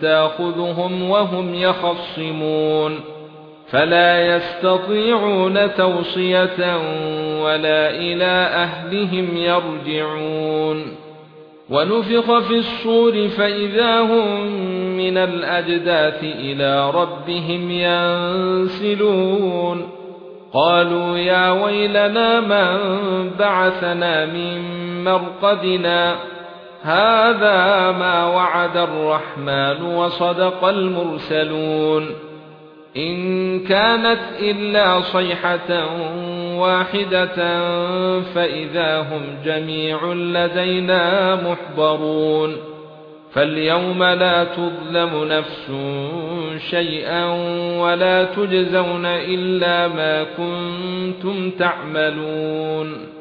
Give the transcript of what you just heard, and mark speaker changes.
Speaker 1: تأخذهم وهم يخصمون فلا يستطيعون توصية ولا إلى أهلهم يرجعون ونفخ في الصور فإذا هم من الأجداث إلى ربهم ينسلون قالوا يا ويلنا من بعثنا من مرقدنا هذا ما وعد الرحمن وصدق المرسلون. إن كانت إلا صيحة واحدة فإذا هم جميع لدينا محضرون. فاليوم لا تظلم نفس شيئا ولا تجزون إلا ما كنتم تعملون.